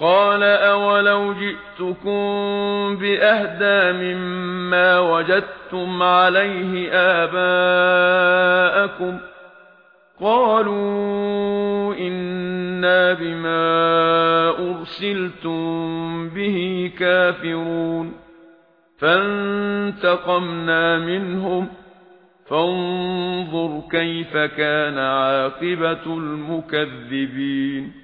قال أولو جئتكم بأهدى مما وجدتم عليه آباءكم قالوا إنا بما أرسلتم به كافرون فانتقمنا منهم فانظر كيف كان عاقبة المكذبين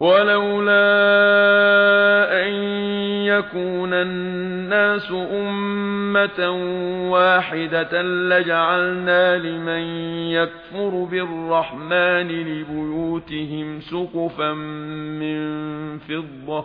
ولولا أن يكون الناس أمة واحدة لجعلنا لمن يكفر بالرحمن لبيوتهم سقفا من فضة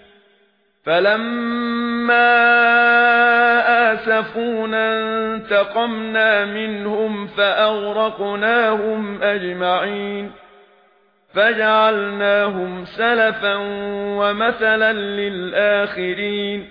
فَلَمَّا آسَفُونَا انتَقَمْنَا مِنْهُمْ فَأَغْرَقْنَاهُمْ أَجْمَعِينَ فَجَعَلْنَاهُمْ سَلَفًا وَمَثَلًا لِلْآخِرِينَ